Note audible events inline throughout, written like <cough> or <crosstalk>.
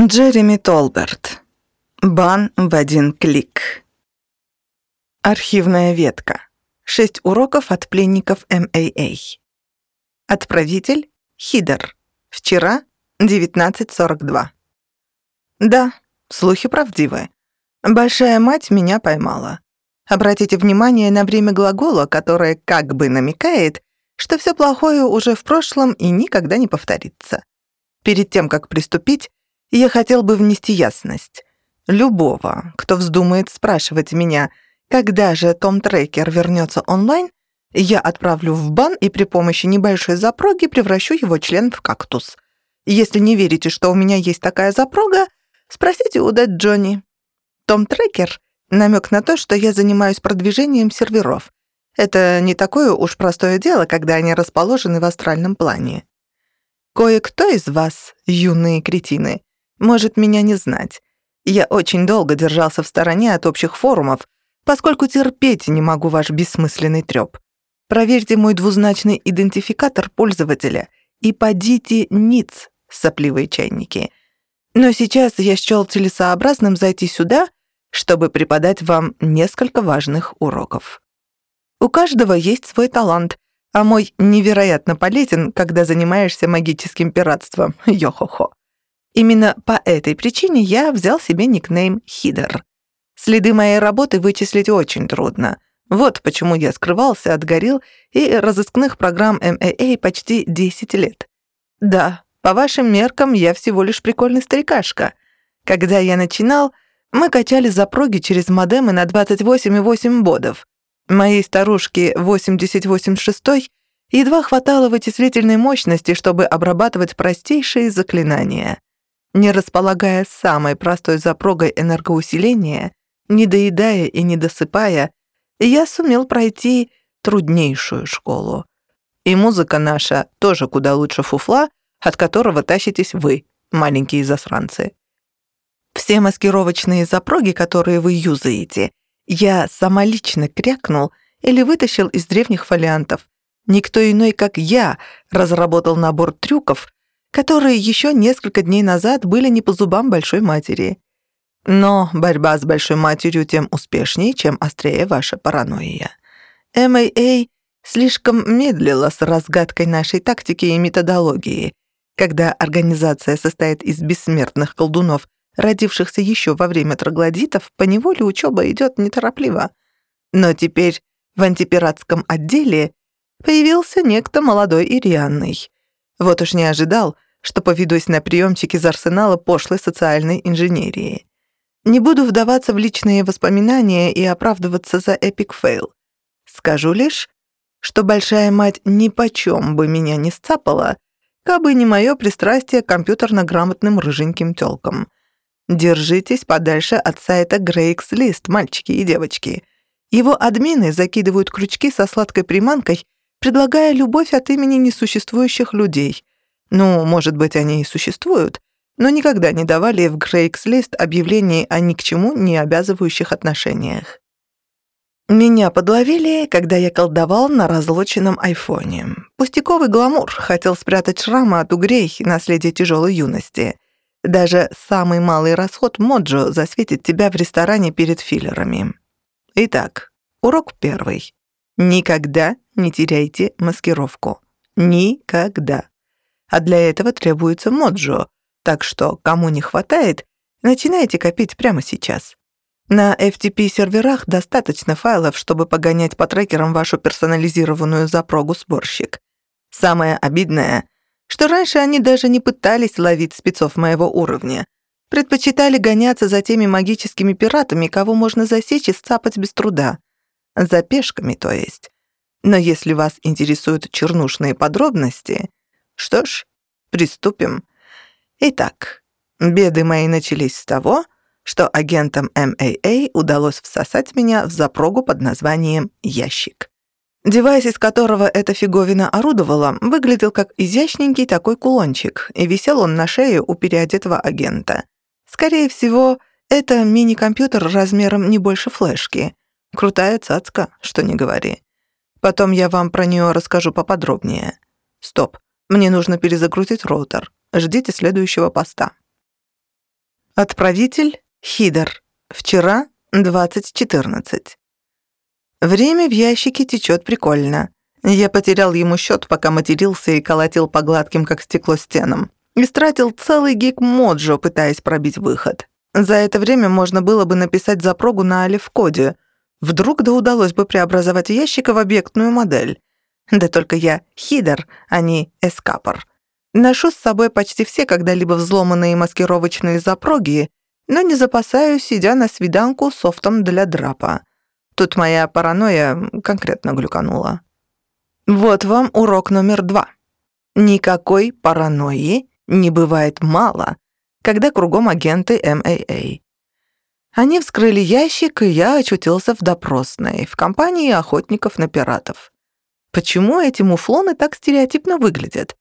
Джереми Толберт. Бан в один клик. Архивная ветка. Шесть уроков от пленников МАА. Отправитель — Хидер. Вчера — 19.42. Да, слухи правдивы. Большая мать меня поймала. Обратите внимание на время глагола, которое как бы намекает, что все плохое уже в прошлом и никогда не повторится. Перед тем, как приступить, я хотел бы внести ясность. Любого, кто вздумает спрашивать меня, когда же Том Трекер вернется онлайн, я отправлю в бан и при помощи небольшой запроги превращу его член в кактус. Если не верите, что у меня есть такая запрога, спросите у Дэд Джонни. Том Трекер — намек на то, что я занимаюсь продвижением серверов. Это не такое уж простое дело, когда они расположены в астральном плане. Кое-кто из вас, юные кретины, может меня не знать. Я очень долго держался в стороне от общих форумов, поскольку терпеть не могу ваш бессмысленный трёп. Проверьте мой двузначный идентификатор пользователя и подите ниц, сопливые чайники. Но сейчас я счёл целесообразным зайти сюда, чтобы преподать вам несколько важных уроков. У каждого есть свой талант, а мой невероятно полезен, когда занимаешься магическим пиратством. <laughs> Йо-хо-хо. Именно по этой причине я взял себе никнейм Хидер. Следы моей работы вычислить очень трудно. Вот почему я скрывался от горил и разыскных программ МАА почти 10 лет. Да, по вашим меркам я всего лишь прикольный старикашка. Когда я начинал, мы качали запроги через модемы на 28,8 бодов. Моей старушке 88,6 едва хватало вычислительной мощности, чтобы обрабатывать простейшие заклинания. Не располагая самой простой запрогой энергоусиления, не доедая и не досыпая, я сумел пройти труднейшую школу. И музыка наша тоже куда лучше фуфла, от которого тащитесь вы, маленькие засранцы. Все маскировочные запроги, которые вы юзаете, я самолично крякнул или вытащил из древних фолиантов. Никто иной, как я, разработал набор трюков, которые еще несколько дней назад были не по зубам Большой Матери. Но борьба с Большой Матерью тем успешнее, чем острее ваша паранойя. МАА слишком медлила с разгадкой нашей тактики и методологии. Когда организация состоит из бессмертных колдунов, родившихся еще во время троглодитов, поневоле учеба идет неторопливо. Но теперь в антипиратском отделе появился некто молодой и. Вот уж не ожидал, что поведусь на приемчик из арсенала пошлой социальной инженерии. Не буду вдаваться в личные воспоминания и оправдываться за epic fail. Скажу лишь, что большая мать ни почем бы меня не сцапала, кабы не мое пристрастие к компьютерно-грамотным рыженьким тёлкам. Держитесь подальше от сайта Грейкс Лист, мальчики и девочки. Его админы закидывают крючки со сладкой приманкой, предлагая любовь от имени несуществующих людей — ну, может быть, они и существуют, но никогда не давали в Грейкс-лист объявлений о ни к чему не обязывающих отношениях. Меня подловили, когда я колдовал на разлоченном айфоне. Пустяковый гламур хотел спрятать шрамы от угрей, наследие тяжелой юности. Даже самый малый расход Моджо засветит тебя в ресторане перед филлерами. Итак, урок первый. Никогда не теряйте маскировку. Никогда а для этого требуется моджо, так что кому не хватает, начинайте копить прямо сейчас. На FTP-серверах достаточно файлов, чтобы погонять по трекерам вашу персонализированную запрогу-сборщик. Самое обидное, что раньше они даже не пытались ловить спецов моего уровня. Предпочитали гоняться за теми магическими пиратами, кого можно засечь и сцапать без труда. За пешками, то есть. Но если вас интересуют чернушные подробности, что ж, приступим. Итак, беды мои начались с того, что агентам МАА удалось всосать меня в запрогу под названием «Ящик». Девайс, из которого эта фиговина орудовала, выглядел как изящненький такой кулончик, и висел он на шее у переодетого агента. Скорее всего, это мини-компьютер размером не больше флешки. Крутая цацка, что не говори. Потом я вам про нее расскажу поподробнее. Стоп. Мне нужно перезагрузить роутер. Ждите следующего поста. Отправитель — Хидер. Вчера — 20.14. Время в ящике течет прикольно. Я потерял ему счет, пока матерился и колотил по гладким, как стекло, стенам. И стратил целый гиг моджо, пытаясь пробить выход. За это время можно было бы написать запрогу на алиф-коде. Вдруг да удалось бы преобразовать ящик в объектную модель. Да только я хидер, а не эскапор. Ношу с собой почти все когда-либо взломанные маскировочные запроги, но не запасаюсь, сидя на свиданку софтом для драпа. Тут моя паранойя конкретно глюканула. Вот вам урок номер два. Никакой паранойи не бывает мало, когда кругом агенты МАА. Они вскрыли ящик, и я очутился в допросной, в компании охотников на пиратов. Почему эти муфлоны так стереотипно выглядят?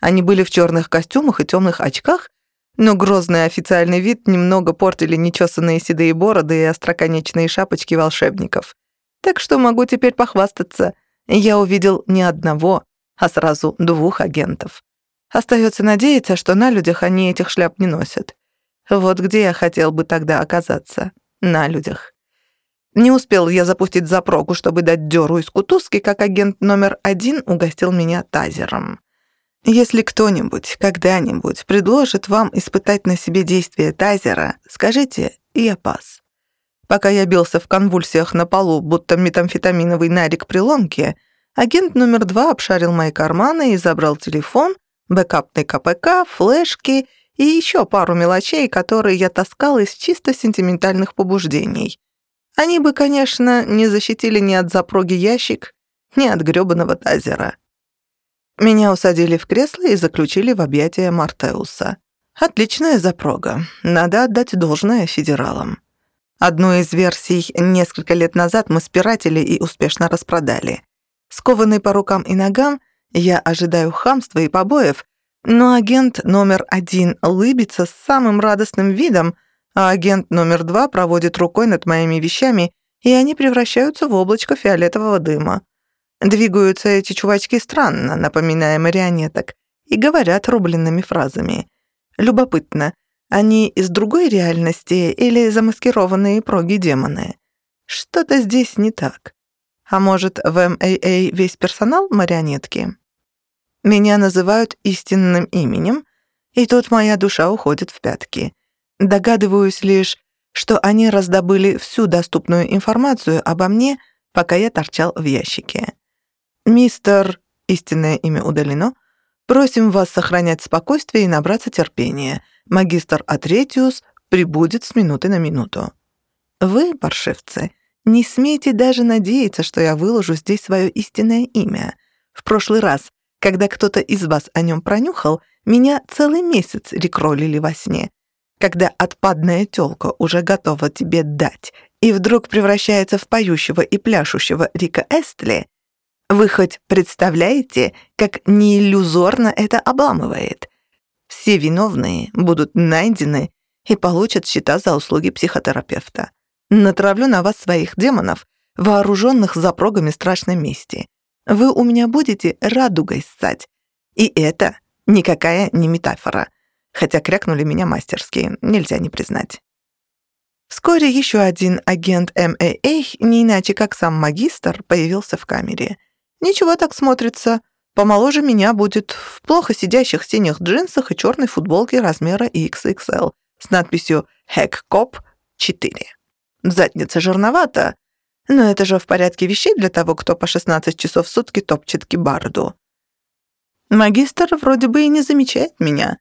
Они были в черных костюмах и темных очках, но грозный официальный вид немного портили нечесанные седые бороды и остроконечные шапочки волшебников. Так что могу теперь похвастаться. Я увидел не одного, а сразу двух агентов. Остается надеяться, что на людях они этих шляп не носят. Вот где я хотел бы тогда оказаться. На людях. Не успел я запустить запрогу, чтобы дать дёру из кутузки, как агент номер один угостил меня тазером. Если кто-нибудь когда-нибудь предложит вам испытать на себе действие тазера, скажите «я пас». Пока я бился в конвульсиях на полу, будто метамфетаминовый нарик при ломке, агент номер два обшарил мои карманы и забрал телефон, бэкапный КПК, флешки и еще пару мелочей, которые я таскал из чисто сентиментальных побуждений. Они бы, конечно, не защитили ни от запроги ящик, ни от грёбаного тазера. Меня усадили в кресло и заключили в объятия Мартеуса. Отличная запрога. Надо отдать должное федералам. Одну из версий несколько лет назад мы спиратели и успешно распродали. Скованный по рукам и ногам, я ожидаю хамства и побоев, но агент номер один лыбится с самым радостным видом — а агент номер два проводит рукой над моими вещами, и они превращаются в облачко фиолетового дыма. Двигаются эти чувачки странно, напоминая марионеток, и говорят рубленными фразами. Любопытно, они из другой реальности или замаскированные проги-демоны? Что-то здесь не так. А может, в МАА весь персонал марионетки? Меня называют истинным именем, и тут моя душа уходит в пятки. Догадываюсь лишь, что они раздобыли всю доступную информацию обо мне, пока я торчал в ящике. «Мистер...» — истинное имя удалено. «Просим вас сохранять спокойствие и набраться терпения. Магистр Атретиус прибудет с минуты на минуту». «Вы, паршивцы, не смейте даже надеяться, что я выложу здесь свое истинное имя. В прошлый раз, когда кто-то из вас о нем пронюхал, меня целый месяц рекролили во сне когда отпадная тёлка уже готова тебе дать и вдруг превращается в поющего и пляшущего Рика Эстли, вы хоть представляете, как неиллюзорно это обламывает? Все виновные будут найдены и получат счета за услуги психотерапевта. Натравлю на вас своих демонов, вооруженных запрогами страшной мести. Вы у меня будете радугой ссать. И это никакая не метафора — хотя крякнули меня мастерски, нельзя не признать. Вскоре еще один агент МАА, не иначе как сам магистр, появился в камере. Ничего так смотрится. Помоложе меня будет в плохо сидящих синих джинсах и черной футболке размера XXL с надписью «Хэккоп 4». Задница жирновата, но это же в порядке вещей для того, кто по 16 часов в сутки топчет кибарду. Магистр вроде бы и не замечает меня.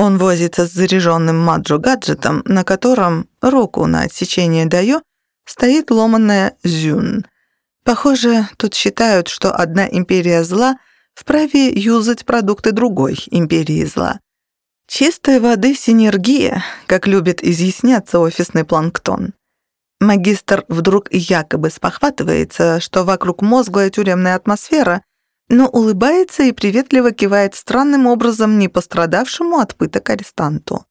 Он возится с заряженным маджо-гаджетом, на котором руку на отсечение даю, стоит ломаная зюн. Похоже, тут считают, что одна империя зла вправе юзать продукты другой империи зла. Чистой воды синергия, как любит изъясняться офисный планктон. Магистр вдруг якобы спохватывается, что вокруг мозглая тюремная атмосфера, но улыбается и приветливо кивает странным образом не пострадавшему от пыток арестанту.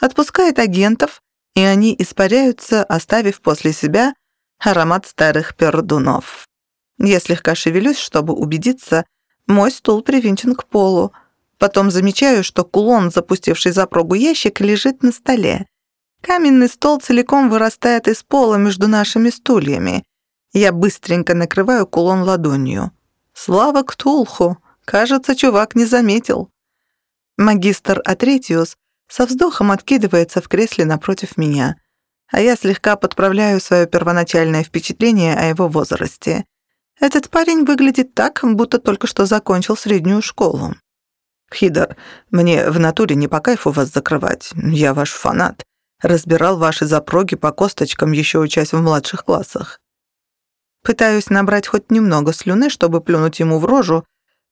Отпускает агентов, и они испаряются, оставив после себя аромат старых пердунов. Я слегка шевелюсь, чтобы убедиться, мой стул привинчен к полу. Потом замечаю, что кулон, запустивший за прогу ящик, лежит на столе. Каменный стол целиком вырастает из пола между нашими стульями. Я быстренько накрываю кулон ладонью. Слава Ктулху! Кажется, чувак не заметил. Магистр Атретиус со вздохом откидывается в кресле напротив меня, а я слегка подправляю свое первоначальное впечатление о его возрасте. Этот парень выглядит так, будто только что закончил среднюю школу. «Хидор, мне в натуре не по кайфу вас закрывать. Я ваш фанат разбирал ваши запроги по косточкам, еще учась в младших классах. Пытаюсь набрать хоть немного слюны, чтобы плюнуть ему в рожу,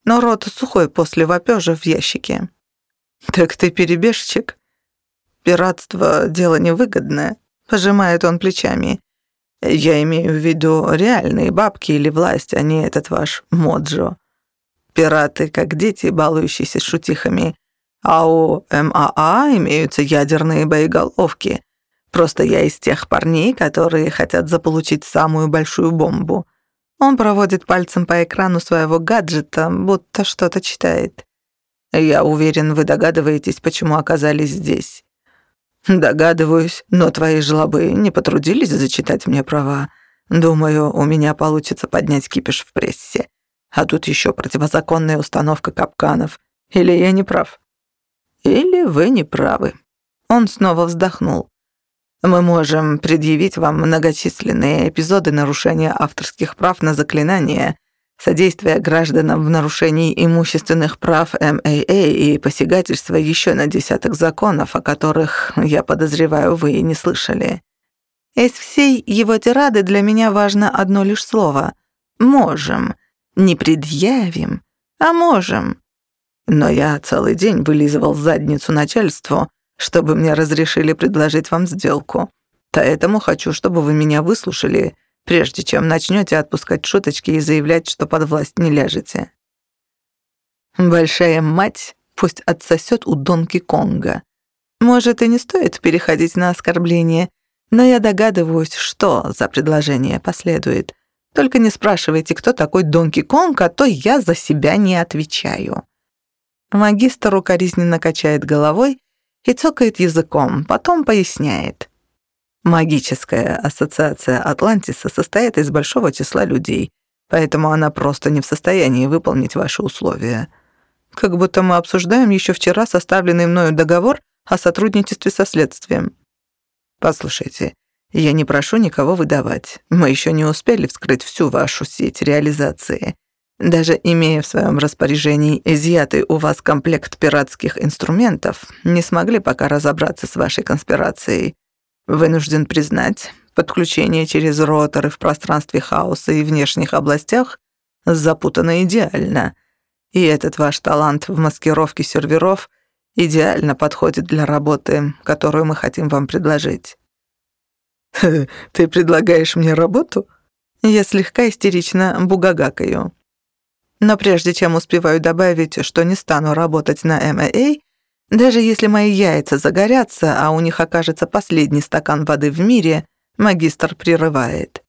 но рот сухой после вопёжа в ящике. «Так ты перебежчик?» «Пиратство — дело невыгодное», — пожимает он плечами. «Я имею в виду реальные бабки или власть, а не этот ваш моджо. Пираты, как дети, балующиеся шутихами, а у МАА имеются ядерные боеголовки. Просто я из тех парней, которые хотят заполучить самую большую бомбу. Он проводит пальцем по экрану своего гаджета, будто что-то читает. Я уверен, вы догадываетесь, почему оказались здесь. Догадываюсь, но твои жлобы не потрудились зачитать мне права. Думаю, у меня получится поднять кипиш в прессе. А тут еще противозаконная установка капканов. Или я не прав? Или вы не правы. Он снова вздохнул. Мы можем предъявить вам многочисленные эпизоды нарушения авторских прав на заклинания, содействия гражданам в нарушении имущественных прав МАА и посягательства еще на десяток законов, о которых, я подозреваю, вы и не слышали. Из всей его тирады для меня важно одно лишь слово «можем». Не предъявим, а можем. Но я целый день вылизывал задницу начальству, чтобы мне разрешили предложить вам сделку. Поэтому хочу, чтобы вы меня выслушали, прежде чем начнете отпускать шуточки и заявлять, что под власть не ляжете. Большая мать пусть отсосет у Донки Конга. Может, и не стоит переходить на оскорбление, но я догадываюсь, что за предложение последует. Только не спрашивайте, кто такой Донки Конг, а то я за себя не отвечаю. Магистр укоризненно качает головой и цокает языком, потом поясняет. Магическая ассоциация Атлантиса состоит из большого числа людей, поэтому она просто не в состоянии выполнить ваши условия. Как будто мы обсуждаем еще вчера составленный мною договор о сотрудничестве со следствием. Послушайте, я не прошу никого выдавать. Мы еще не успели вскрыть всю вашу сеть реализации. Даже имея в своем распоряжении изъятый у вас комплект пиратских инструментов, не смогли пока разобраться с вашей конспирацией. Вынужден признать, подключение через роторы в пространстве хаоса и внешних областях запутано идеально. И этот ваш талант в маскировке серверов идеально подходит для работы, которую мы хотим вам предложить. <laughs> «Ты предлагаешь мне работу?» Я слегка истерично бугагакаю. Но прежде чем успеваю добавить, что не стану работать на МАА, даже если мои яйца загорятся, а у них окажется последний стакан воды в мире, магистр прерывает.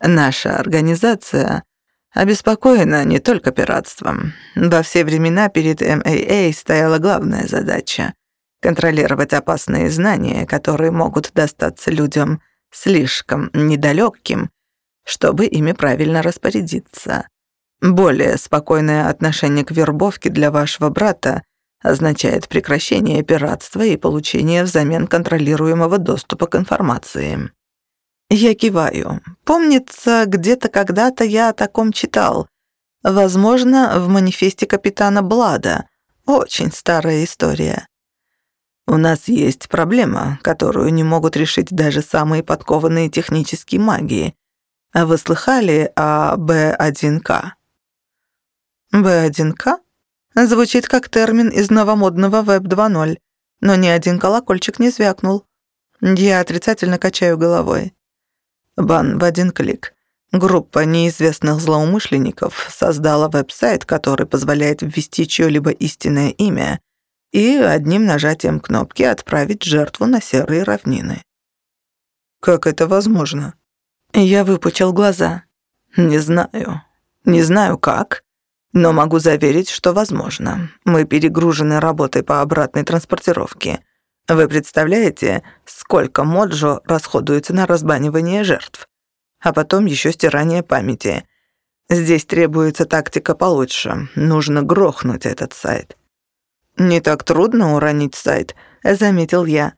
Наша организация обеспокоена не только пиратством. Во все времена перед МАА стояла главная задача — контролировать опасные знания, которые могут достаться людям слишком недалеким, чтобы ими правильно распорядиться. Более спокойное отношение к вербовке для вашего брата означает прекращение пиратства и получение взамен контролируемого доступа к информации. Я киваю. Помнится, где-то когда-то я о таком читал. Возможно, в манифесте капитана Блада. Очень старая история. У нас есть проблема, которую не могут решить даже самые подкованные технические магии. Вы слыхали о Б1К? «Б1К» звучит как термин из новомодного Веб 2.0, но ни один колокольчик не звякнул. Я отрицательно качаю головой. Бан в один клик. Группа неизвестных злоумышленников создала веб-сайт, который позволяет ввести чьё-либо истинное имя и одним нажатием кнопки отправить жертву на серые равнины. Как это возможно? Я выпучил глаза. Не знаю. Не знаю как, но могу заверить, что возможно. Мы перегружены работой по обратной транспортировке. Вы представляете, сколько моджо расходуется на разбанивание жертв? А потом еще стирание памяти. Здесь требуется тактика получше. Нужно грохнуть этот сайт. «Не так трудно уронить сайт», — заметил я.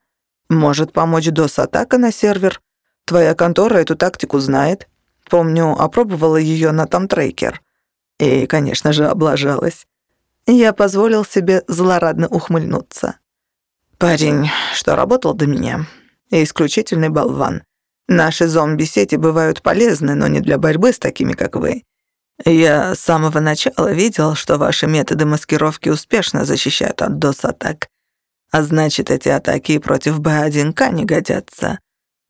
«Может помочь DOS-атака на сервер? Твоя контора эту тактику знает. Помню, опробовала ее на Томтрекер. И, конечно же, облажалась. Я позволил себе злорадно ухмыльнуться. Парень, что работал до меня, исключительный болван. Наши зомби-сети бывают полезны, но не для борьбы с такими, как вы. Я с самого начала видел, что ваши методы маскировки успешно защищают от DOS-атак. А значит, эти атаки против Б1К не годятся.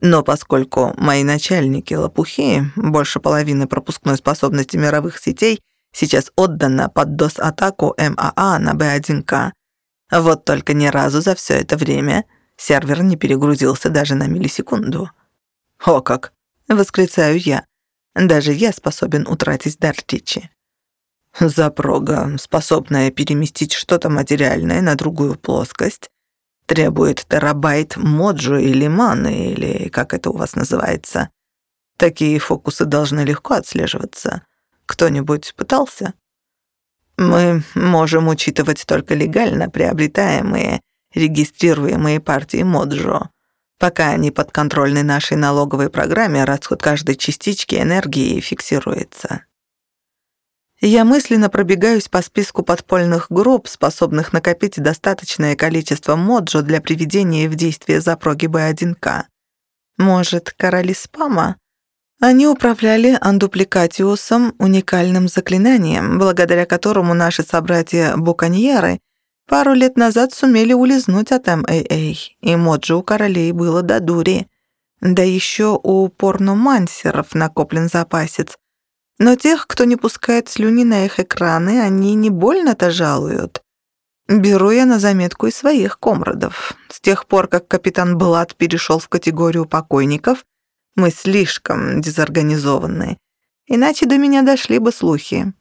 Но поскольку мои начальники лопухи, больше половины пропускной способности мировых сетей сейчас отдана под DOS-атаку МАА на Б1К, вот только ни разу за все это время сервер не перегрузился даже на миллисекунду. «О как!» — восклицаю я. Даже я способен утратить дар речи. Запрога, способная переместить что-то материальное на другую плоскость, требует терабайт моджо или маны, или как это у вас называется. Такие фокусы должны легко отслеживаться. Кто-нибудь пытался? Мы можем учитывать только легально приобретаемые, регистрируемые партии моджо. Пока они подконтрольны нашей налоговой программе, расход каждой частички энергии фиксируется. Я мысленно пробегаюсь по списку подпольных групп, способных накопить достаточное количество моджо для приведения в действие запроги Б1К. Может, короли спама? Они управляли андупликатиусом, уникальным заклинанием, благодаря которому наши собратья-буконьеры пару лет назад сумели улизнуть от МАА, и моджо у королей было до дури. Да еще у порномансеров накоплен запасец, но тех, кто не пускает слюни на их экраны, они не больно-то жалуют. Беру я на заметку и своих комрадов. С тех пор, как капитан Блад перешел в категорию покойников, мы слишком дезорганизованы. Иначе до меня дошли бы слухи.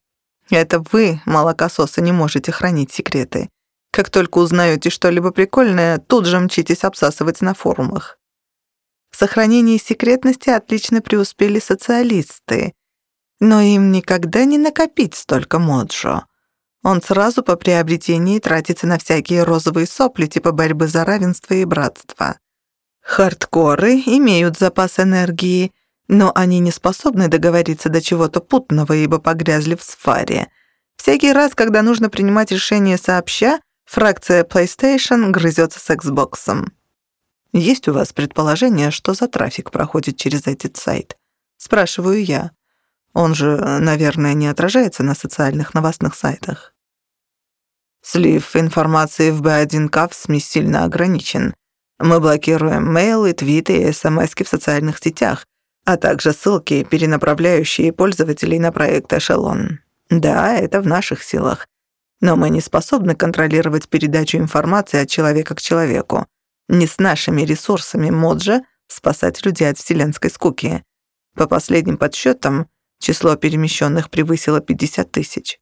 Это вы, молокососы, не можете хранить секреты. Как только узнаете что-либо прикольное, тут же мчитесь обсасывать на форумах. В сохранении секретности отлично преуспели социалисты, но им никогда не накопить столько моджо. Он сразу по приобретении тратится на всякие розовые сопли типа борьбы за равенство и братство. Хардкоры имеют запас энергии, но они не способны договориться до чего-то путного, ибо погрязли в сфаре. Всякий раз, когда нужно принимать решение сообща, фракция PlayStation грызется с Xbox. Есть у вас предположение, что за трафик проходит через этот сайт? Спрашиваю я. Он же, наверное, не отражается на социальных новостных сайтах. Слив информации в B1К в СМИ сильно ограничен. Мы блокируем мейлы, твиты и смс в социальных сетях, а также ссылки, перенаправляющие пользователей на проект «Эшелон». Да, это в наших силах. Но мы не способны контролировать передачу информации от человека к человеку. Не с нашими ресурсами Моджа спасать людей от вселенской скуки. По последним подсчетам, Число перемещенных превысило 50 тысяч.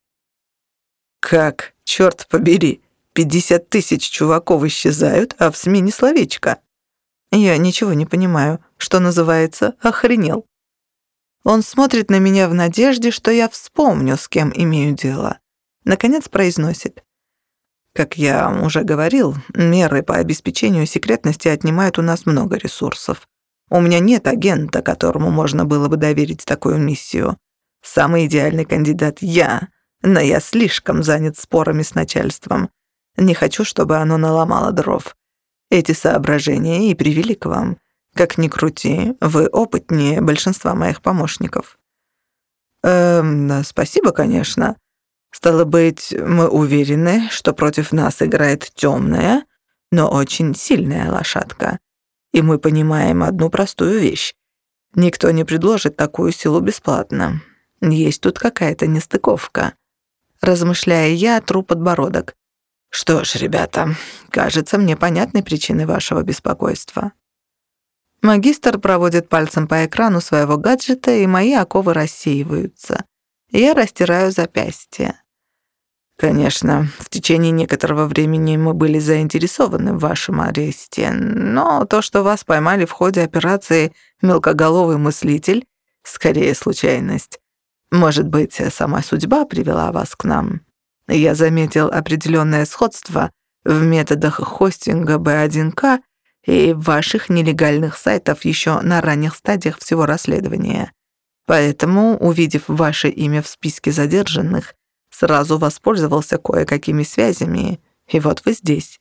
Как, черт побери, 50 тысяч чуваков исчезают, а в СМИ ни словечко. Я ничего не понимаю, что называется «охренел». Он смотрит на меня в надежде, что я вспомню, с кем имею дело. Наконец произносит. Как я уже говорил, меры по обеспечению секретности отнимают у нас много ресурсов. У меня нет агента, которому можно было бы доверить такую миссию. Самый идеальный кандидат я, но я слишком занят спорами с начальством. Не хочу, чтобы оно наломало дров. Эти соображения и привели к вам. Как ни крути, вы опытнее большинства моих помощников. Эм, спасибо, конечно. Стало быть, мы уверены, что против нас играет темная, но очень сильная лошадка. И мы понимаем одну простую вещь. Никто не предложит такую силу бесплатно. Есть тут какая-то нестыковка. Размышляя я, тру подбородок. Что ж, ребята, кажется, мне понятны причины вашего беспокойства. Магистр проводит пальцем по экрану своего гаджета, и мои оковы рассеиваются. Я растираю запястье. Конечно, в течение некоторого времени мы были заинтересованы в вашем аресте, но то, что вас поймали в ходе операции «Мелкоголовый мыслитель», скорее случайность. Может быть, сама судьба привела вас к нам. Я заметил определенное сходство в методах хостинга B1K и ваших нелегальных сайтов еще на ранних стадиях всего расследования. Поэтому, увидев ваше имя в списке задержанных, сразу воспользовался кое-какими связями, и вот вы здесь.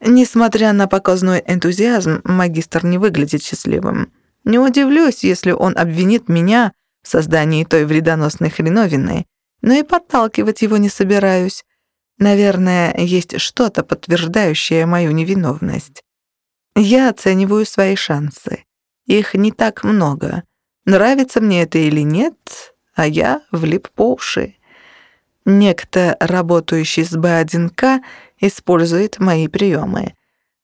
Несмотря на показной энтузиазм, магистр не выглядит счастливым. Не удивлюсь, если он обвинит меня в создании той вредоносной хреновины, но и подталкивать его не собираюсь. Наверное, есть что-то, подтверждающее мою невиновность. Я оцениваю свои шансы. Их не так много. Нравится мне это или нет, а я влип по уши. Некто, работающий с Б1К, использует мои приемы.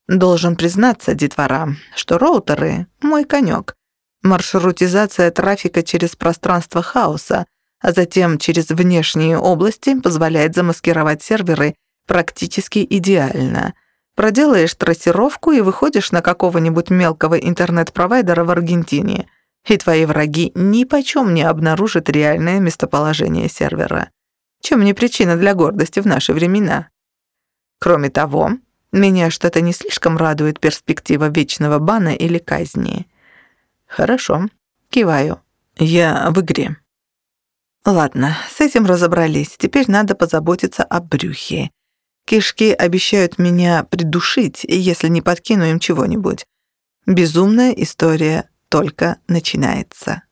Должен признаться, детвора, что роутеры — мой конек. Маршрутизация трафика через пространство хаоса, а затем через внешние области позволяет замаскировать серверы практически идеально. Проделаешь трассировку и выходишь на какого-нибудь мелкого интернет-провайдера в Аргентине, и твои враги ни почем не обнаружат реальное местоположение сервера чем не причина для гордости в наши времена. Кроме того, меня что-то не слишком радует перспектива вечного бана или казни. Хорошо, киваю. Я в игре. Ладно, с этим разобрались. Теперь надо позаботиться о брюхе. Кишки обещают меня придушить, если не подкину им чего-нибудь. Безумная история только начинается.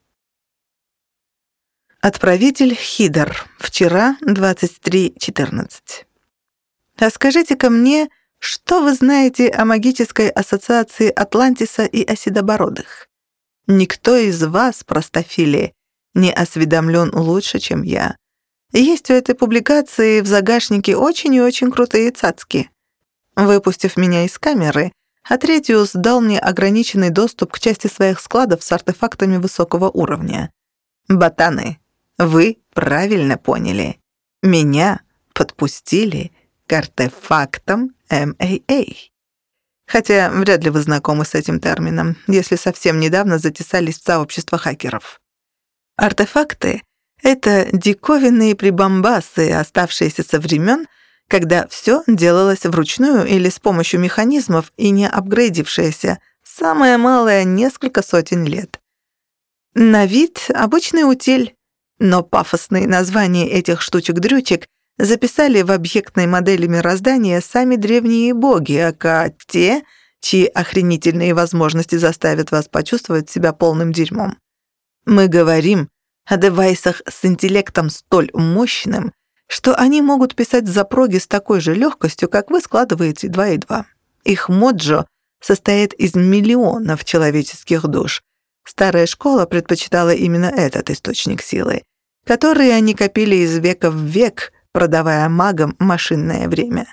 Отправитель Хидер. Вчера 23.14. А скажите-ка мне, что вы знаете о магической ассоциации Атлантиса и Оседобородых? Никто из вас, простофили, не осведомлен лучше, чем я. Есть у этой публикации в загашнике очень и очень крутые цацки. Выпустив меня из камеры, Атретиус дал мне ограниченный доступ к части своих складов с артефактами высокого уровня. Ботаны, вы правильно поняли. Меня подпустили к артефактам MAA. Хотя вряд ли вы знакомы с этим термином, если совсем недавно затесались в сообщество хакеров. Артефакты — это диковинные прибамбасы, оставшиеся со времен, когда все делалось вручную или с помощью механизмов и не апгрейдившееся самое малое несколько сотен лет. На вид обычный утиль, но пафосные названия этих штучек-дрючек записали в объектной модели мироздания сами древние боги, ака те, чьи охренительные возможности заставят вас почувствовать себя полным дерьмом. Мы говорим о девайсах с интеллектом столь мощным, что они могут писать запроги с такой же легкостью, как вы складываете два и два. Их моджо состоит из миллионов человеческих душ, Старая школа предпочитала именно этот источник силы, который они копили из века в век, продавая магам машинное время.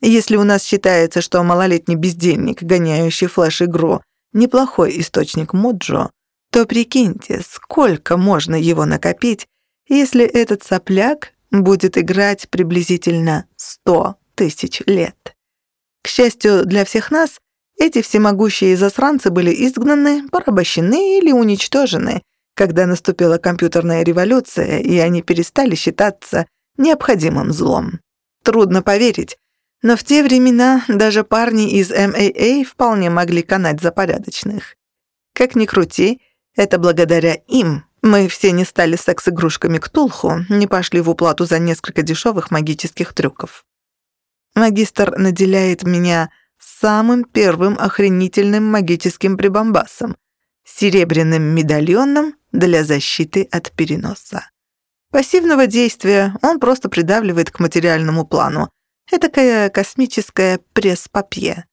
Если у нас считается, что малолетний бездельник, гоняющий флеш-игру, неплохой источник моджо, то прикиньте, сколько можно его накопить, если этот сопляк будет играть приблизительно 100 тысяч лет. К счастью для всех нас, эти всемогущие засранцы были изгнаны, порабощены или уничтожены, когда наступила компьютерная революция, и они перестали считаться необходимым злом. Трудно поверить, но в те времена даже парни из МАА вполне могли канать за порядочных. Как ни крути, это благодаря им мы все не стали секс-игрушками Ктулху, не пошли в уплату за несколько дешевых магических трюков. Магистр наделяет меня самым первым охренительным магическим прибамбасом — серебряным медальоном для защиты от переноса. Пассивного действия он просто придавливает к материальному плану. Этакое космическое пресс-папье.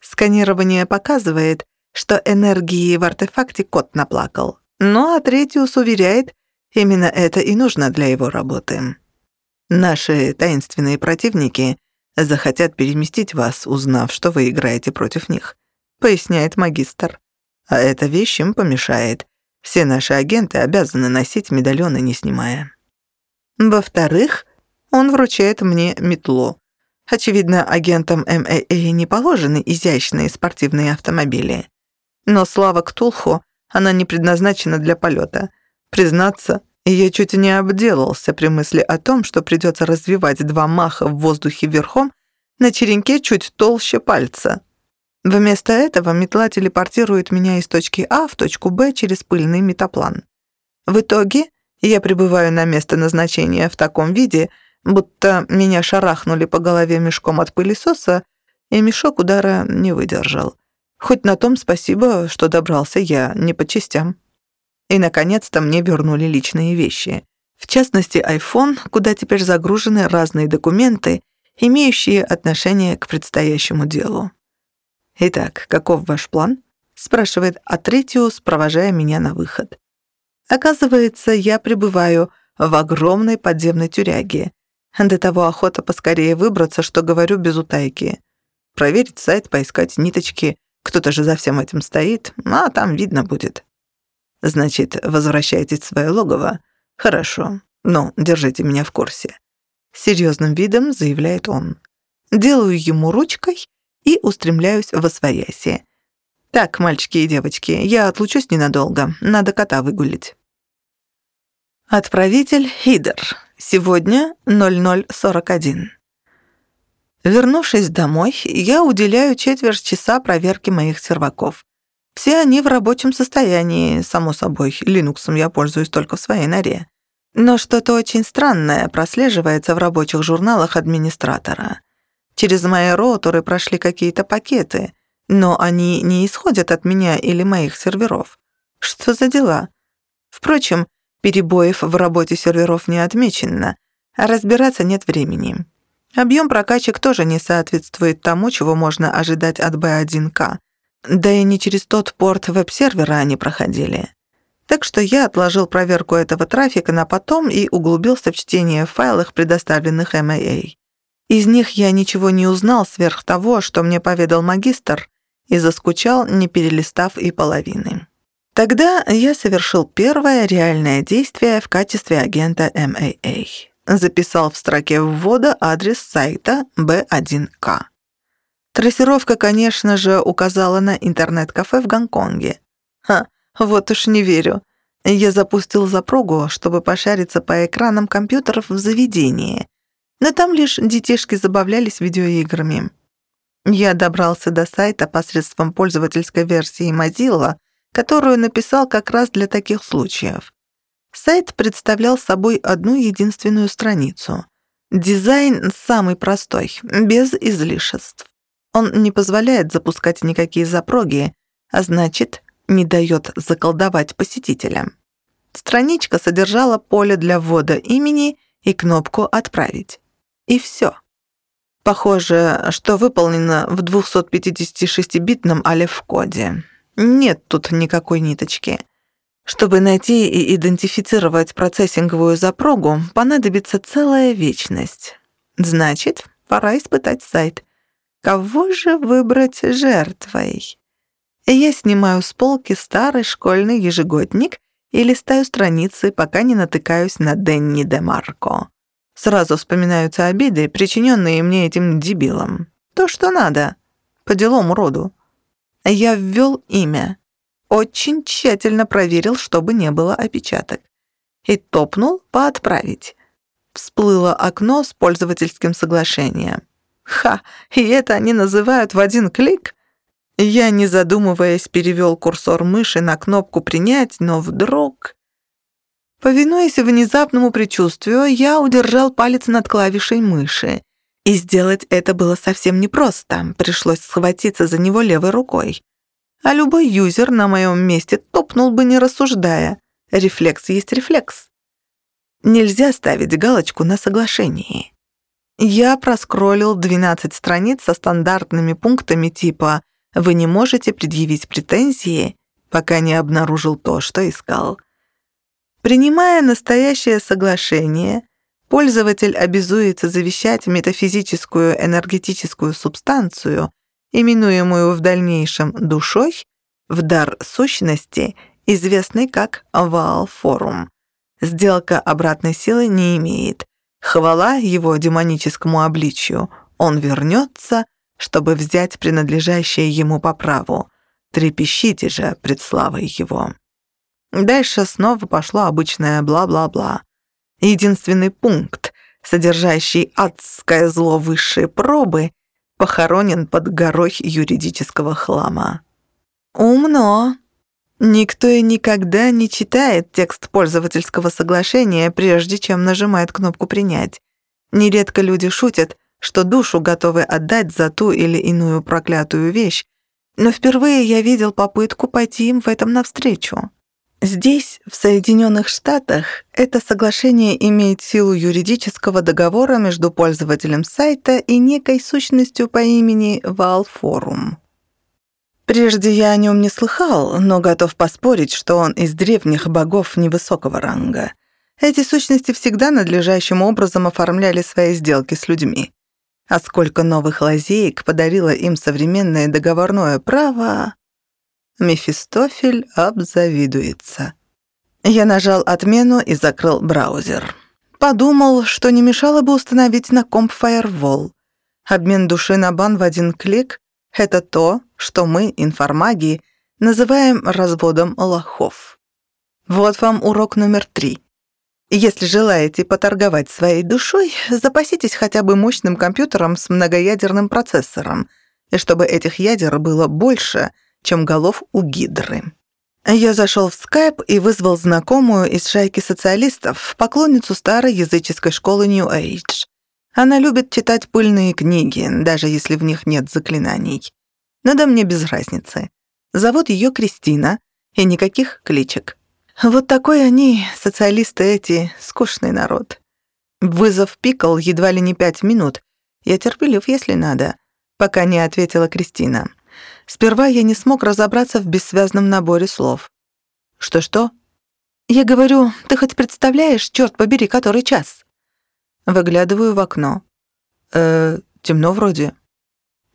Сканирование показывает, что энергии в артефакте кот наплакал. Но Атретиус уверяет, именно это и нужно для его работы. Наши таинственные противники захотят переместить вас, узнав, что вы играете против них», — поясняет магистр. «А эта вещь им помешает. Все наши агенты обязаны носить медальоны, не снимая». Во-вторых, он вручает мне метлу. Очевидно, агентам МАА не положены изящные спортивные автомобили. Но слава Ктулху, она не предназначена для полета. Признаться, я чуть не обделался при мысли о том, что придется развивать два маха в воздухе верхом на черенке чуть толще пальца. Вместо этого метла телепортирует меня из точки А в точку Б через пыльный метаплан. В итоге я прибываю на место назначения в таком виде, будто меня шарахнули по голове мешком от пылесоса, и мешок удара не выдержал. Хоть на том спасибо, что добрался я не по частям. И, наконец-то, мне вернули личные вещи. В частности, iPhone, куда теперь загружены разные документы, имеющие отношение к предстоящему делу. «Итак, каков ваш план?» — спрашивает Атритиус, провожая меня на выход. Оказывается, я пребываю в огромной подземной тюряге. До того охота поскорее выбраться, что говорю без утайки. Проверить сайт, поискать ниточки. Кто-то же за всем этим стоит, а там видно будет. Значит, возвращайтесь в свое логово? Хорошо. Ну, держите меня в курсе. Серьезным видом заявляет он. Делаю ему ручкой и устремляюсь в освояси. Так, мальчики и девочки, я отлучусь ненадолго. Надо кота выгулить. Отправитель Хидер. Сегодня 0041. Вернувшись домой, я уделяю четверть часа проверке моих серваков. Все они в рабочем состоянии, само собой, Линуксом я пользуюсь только в своей норе. Но что-то очень странное прослеживается в рабочих журналах администратора. Через мои роутеры прошли какие-то пакеты, но они не исходят от меня или моих серверов. Что за дела? Впрочем, перебоев в работе серверов не отмечено, а разбираться нет времени. Объем прокачек тоже не соответствует тому, чего можно ожидать от B1K, да и не через тот порт веб-сервера они проходили. Так что я отложил проверку этого трафика на потом и углубился в чтение в файлах, предоставленных MAA. Из них я ничего не узнал сверх того, что мне поведал магистр, и заскучал, не перелистав и половины. Тогда я совершил первое реальное действие в качестве агента MAA. Записал в строке ввода адрес сайта B1K. Трассировка, конечно же, указала на интернет-кафе в Гонконге. Ха, вот уж не верю. Я запустил запругу, чтобы пошариться по экранам компьютеров в заведении. Но там лишь детишки забавлялись видеоиграми. Я добрался до сайта посредством пользовательской версии Mozilla, которую написал как раз для таких случаев. Сайт представлял собой одну единственную страницу. Дизайн самый простой, без излишеств. Он не позволяет запускать никакие запроги, а значит, не дает заколдовать посетителя. Страничка содержала поле для ввода имени и кнопку «Отправить». И все. Похоже, что выполнено в 256-битном алеф-коде. Нет тут никакой ниточки. Чтобы найти и идентифицировать процессинговую запрогу, понадобится целая вечность. Значит, пора испытать сайт. Кого же выбрать жертвой? Я снимаю с полки старый школьный ежегодник и листаю страницы, пока не натыкаюсь на Денни де Марко. Сразу вспоминаются обиды, причиненные мне этим дебилом. То, что надо. По делам роду. Я ввел имя. Очень тщательно проверил, чтобы не было опечаток. И топнул по «Отправить». Всплыло окно с пользовательским соглашением. Ха, и это они называют в один клик? Я, не задумываясь, перевел курсор мыши на кнопку «Принять», но вдруг... Повинуясь внезапному предчувствию, я удержал палец над клавишей мыши. И сделать это было совсем непросто, пришлось схватиться за него левой рукой. А любой юзер на моем месте топнул бы, не рассуждая. Рефлекс есть рефлекс. Нельзя ставить галочку на соглашении. Я проскроллил 12 страниц со стандартными пунктами типа «Вы не можете предъявить претензии», пока не обнаружил то, что искал. Принимая настоящее соглашение, пользователь обязуется завещать метафизическую энергетическую субстанцию, именуемую в дальнейшем душой, в дар сущности, известный как Ваал-форум. Сделка обратной силы не имеет, Хвала его демоническому обличью. Он вернется, чтобы взять принадлежащее ему по праву. Трепещите же пред славой его. Дальше снова пошло обычное бла-бла-бла. Единственный пункт, содержащий адское зло высшей пробы, похоронен под горой юридического хлама. Умно. Никто и никогда не читает текст пользовательского соглашения, прежде чем нажимает кнопку «Принять». Нередко люди шутят, что душу готовы отдать за ту или иную проклятую вещь, но впервые я видел попытку пойти им в этом навстречу. Здесь, в Соединенных Штатах, это соглашение имеет силу юридического договора между пользователем сайта и некой сущностью по имени Валфорум. Прежде я о нем не слыхал, но готов поспорить, что он из древних богов невысокого ранга. Эти сущности всегда надлежащим образом оформляли свои сделки с людьми. А сколько новых лазеек подарило им современное договорное право... Мефистофель обзавидуется. Я нажал отмену и закрыл браузер. Подумал, что не мешало бы установить на комп Firewall. Обмен души на бан в один клик — это то, что мы, информаги, называем разводом лохов. Вот вам урок номер три. Если желаете поторговать своей душой, запаситесь хотя бы мощным компьютером с многоядерным процессором, и чтобы этих ядер было больше — чем голов у гидры. Я зашел в скайп и вызвал знакомую из шайки социалистов, поклонницу старой языческой школы New Age. Она любит читать пыльные книги, даже если в них нет заклинаний. Но да мне без разницы. Зовут ее Кристина, и никаких кличек. Вот такой они, социалисты эти, скучный народ. Вызов пикал едва ли не пять минут. Я терпелив, если надо, пока не ответила Кристина. Сперва я не смог разобраться в бессвязном наборе слов. «Что-что?» «Я говорю, ты хоть представляешь, черт побери, который час?» Выглядываю в окно. «Э, темно вроде».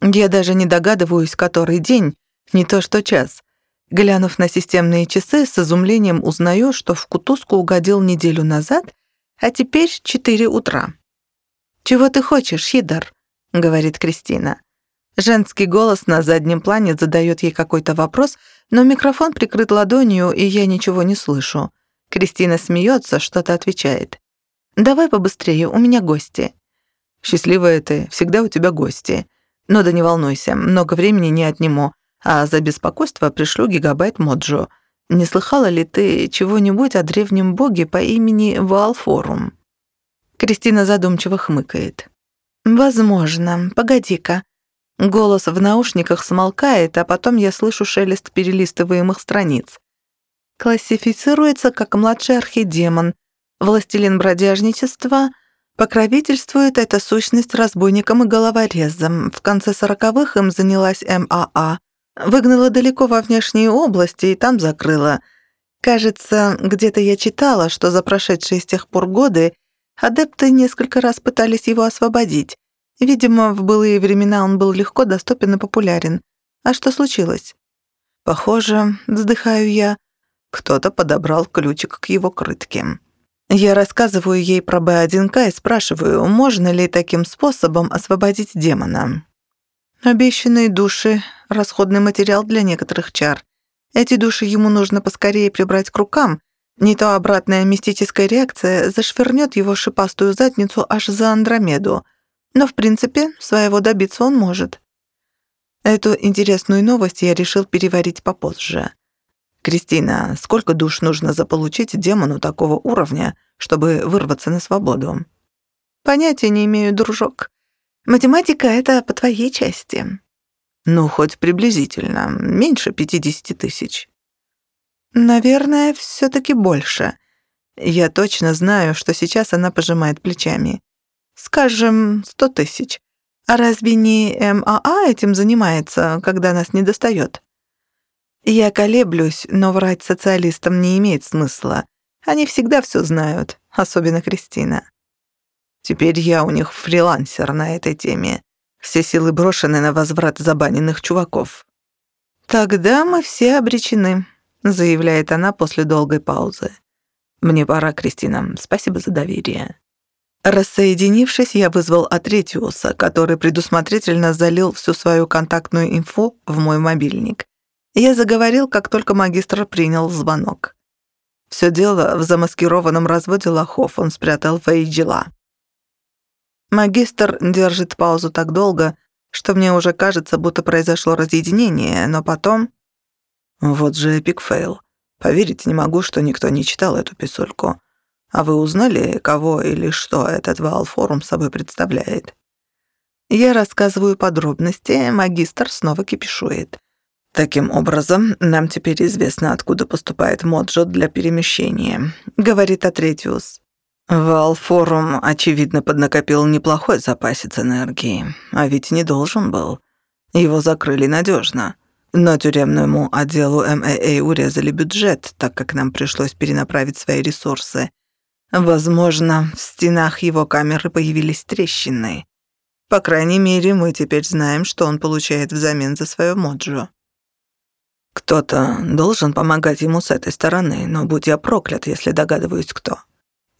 Я даже не догадываюсь, который день, не то что час. Глянув на системные часы, с изумлением узнаю, что в кутузку угодил неделю назад, а теперь четыре утра. «Чего ты хочешь, Хидар?» — говорит Кристина. Женский голос на заднем плане задает ей какой-то вопрос, но микрофон прикрыт ладонью, и я ничего не слышу. Кристина смеется, что-то отвечает. «Давай побыстрее, у меня гости». «Счастливая ты, всегда у тебя гости. Но да не волнуйся, много времени не отниму, а за беспокойство пришлю гигабайт Моджо. Не слыхала ли ты чего-нибудь о древнем боге по имени Ваалфорум?» Кристина задумчиво хмыкает. «Возможно. Погоди-ка. Голос в наушниках смолкает, а потом я слышу шелест перелистываемых страниц. Классифицируется как младший архидемон, властелин бродяжничества, покровительствует эта сущность разбойникам и головорезам. В конце сороковых им занялась МАА. Выгнала далеко во внешние области и там закрыла. Кажется, где-то я читала, что за прошедшие с тех пор годы адепты несколько раз пытались его освободить. Видимо, в былые времена он был легко доступен и популярен. А что случилось? Похоже, вздыхаю я, кто-то подобрал ключик к его крытке. Я рассказываю ей про Б1К и спрашиваю, можно ли таким способом освободить демона. Обещанные души — расходный материал для некоторых чар. Эти души ему нужно поскорее прибрать к рукам, не то обратная мистическая реакция зашвырнет его шипастую задницу аж за Андромеду — но, в принципе, своего добиться он может. Эту интересную новость я решил переварить попозже. «Кристина, сколько душ нужно заполучить демону такого уровня, чтобы вырваться на свободу?» «Понятия не имею, дружок. Математика — это по твоей части». «Ну, хоть приблизительно. Меньше пятидесяти тысяч». «Наверное, все таки больше. Я точно знаю, что сейчас она пожимает плечами. Скажем, сто тысяч. А разве не МАА этим занимается, когда нас не достает? Я колеблюсь, но врать социалистам не имеет смысла. Они всегда все знают, особенно Кристина. Теперь я у них фрилансер на этой теме. Все силы брошены на возврат забаненных чуваков. «Тогда мы все обречены», — заявляет она после долгой паузы. «Мне пора, Кристина. Спасибо за доверие». Рассоединившись, я вызвал Атретиуса, который предусмотрительно залил всю свою контактную инфу в мой мобильник. Я заговорил, как только магистр принял звонок. Все дело в замаскированном разводе лохов он спрятал Фейджила. Магистр держит паузу так долго, что мне уже кажется, будто произошло разъединение, но потом... Вот же epic fail. Поверить не могу, что никто не читал эту писульку. А вы узнали, кого или что этот Ваалфорум собой представляет? Я рассказываю подробности, магистр снова кипишует. Таким образом, нам теперь известно, откуда поступает mojo для перемещения, говорит Атретиус. Ваалфорум, очевидно, поднакопил неплохой запасец энергии, а ведь не должен был. Его закрыли надежно. Но тюремному отделу МАА урезали бюджет, так как нам пришлось перенаправить свои ресурсы — Возможно, в стенах его камеры появились трещины. По крайней мере, мы теперь знаем, что он получает взамен за свою моджу. Кто-то должен помогать ему с этой стороны, но будь я проклят, если догадываюсь, кто.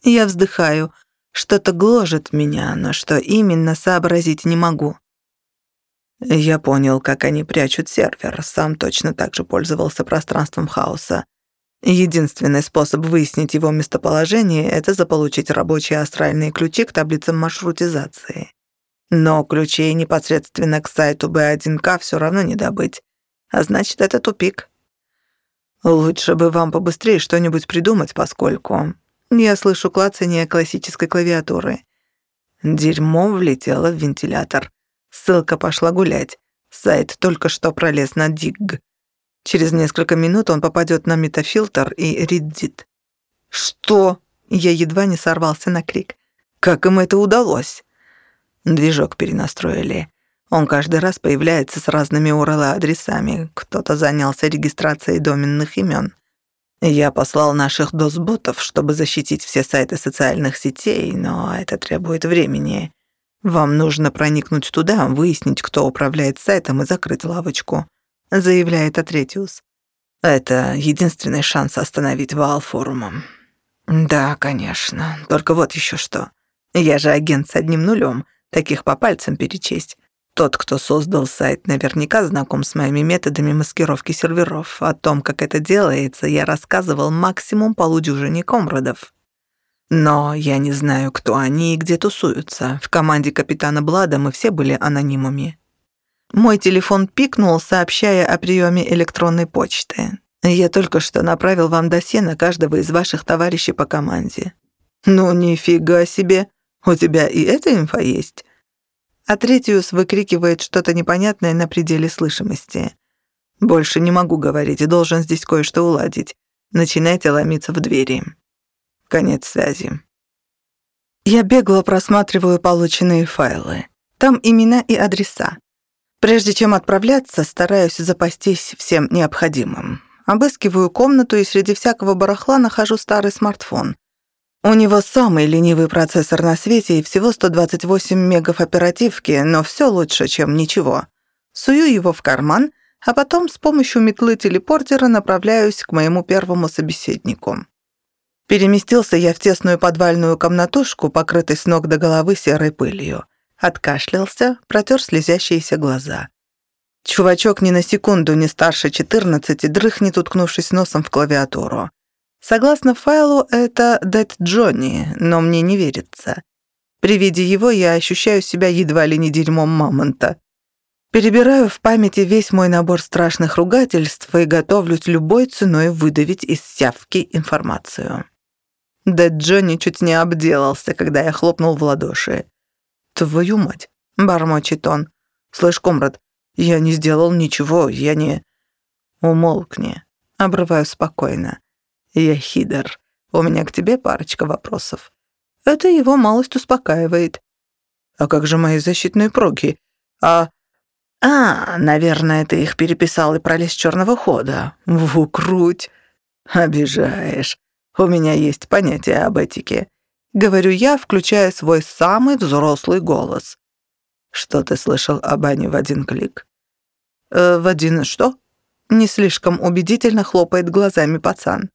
Я вздыхаю. Что-то гложет меня, но что именно сообразить не могу. Я понял, как они прячут сервер, сам точно так же пользовался пространством хаоса. Единственный способ выяснить его местоположение — это заполучить рабочие астральные ключи к таблицам маршрутизации. Но ключей непосредственно к сайту B1К все равно не добыть. А значит, это тупик. Лучше бы вам побыстрее что-нибудь придумать, поскольку... Я слышу клацание классической клавиатуры. Дерьмо влетело в вентилятор. Ссылка пошла гулять. Сайт только что пролез на Дигг. Через несколько минут он попадет на метафильтр и реддит. «Что?» Я едва не сорвался на крик. «Как им это удалось?» Движок перенастроили. Он каждый раз появляется с разными URL-адресами. Кто-то занялся регистрацией доменных имен. Я послал наших досботов, чтобы защитить все сайты социальных сетей, но это требует времени. Вам нужно проникнуть туда, выяснить, кто управляет сайтом и закрыть лавочку заявляет Атретиус. Это единственный шанс остановить вал форумом. Да, конечно. Только вот еще что. Я же агент с одним нулем, таких по пальцам перечесть. Тот, кто создал сайт, наверняка знаком с моими методами маскировки серверов. О том, как это делается, я рассказывал максимум полудюжине комрадов. Но я не знаю, кто они и где тусуются. В команде капитана Блада мы все были анонимами. Мой телефон пикнул, сообщая о приеме электронной почты. Я только что направил вам досье на каждого из ваших товарищей по команде. Ну, нифига себе. У тебя и эта инфа есть? Атретиус выкрикивает что-то непонятное на пределе слышимости. Больше не могу говорить, должен здесь кое-что уладить. Начинайте ломиться в двери. Конец связи. Я бегло просматриваю полученные файлы. Там имена и адреса. Прежде чем отправляться, стараюсь запастись всем необходимым. Обыскиваю комнату и среди всякого барахла нахожу старый смартфон. У него самый ленивый процессор на свете и всего 128 мегов оперативки, но все лучше, чем ничего. Сую его в карман, а потом с помощью метлы телепортера направляюсь к моему первому собеседнику. Переместился я в тесную подвальную комнатушку, покрытой с ног до головы серой пылью. Откашлялся, протер слезящиеся глаза. Чувачок ни на секунду не старше 14 дрыхнет, уткнувшись носом в клавиатуру. Согласно файлу, это Дэд Джонни, но мне не верится. При виде его я ощущаю себя едва ли не дерьмом мамонта. Перебираю в памяти весь мой набор страшных ругательств и готовлюсь любой ценой выдавить из сявки информацию. Дэд Джонни чуть не обделался, когда я хлопнул в ладоши. «Твою мать!» — бормочет он. «Слышь, комрад, я не сделал ничего, я не...» «Умолкни», — обрываю спокойно. «Я хидер. У меня к тебе парочка вопросов». Это его малость успокаивает. «А как же мои защитные проги? А...» «А, наверное, ты их переписал и пролез черного хода. Ву, круть!» «Обижаешь. У меня есть понятие об этике. Говорю я, включая свой самый взрослый голос. Что ты слышал об Ане в один клик? Э, в один что? Не слишком убедительно хлопает глазами пацан.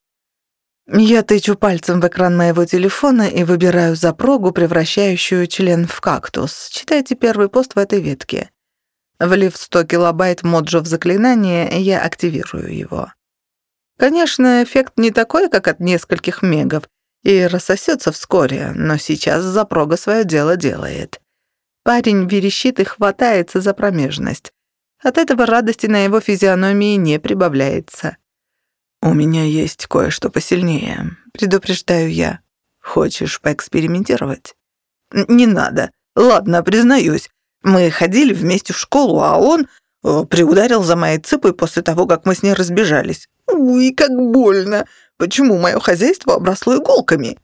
Я тычу пальцем в экран моего телефона и выбираю запрогу, превращающую член в кактус. Читайте первый пост в этой ветке. Влив 100 килобайт моджо в заклинание, я активирую его. Конечно, эффект не такой, как от нескольких мегов, и рассосется вскоре, но сейчас запрога свое дело делает. Парень верещит и хватается за промежность. От этого радости на его физиономии не прибавляется. «У меня есть кое-что посильнее», — предупреждаю я. «Хочешь поэкспериментировать?» «Не надо. Ладно, признаюсь. Мы ходили вместе в школу, а он э, приударил за моей цыпой после того, как мы с ней разбежались. Уй, как больно. Почему мое хозяйство обросло иголками?»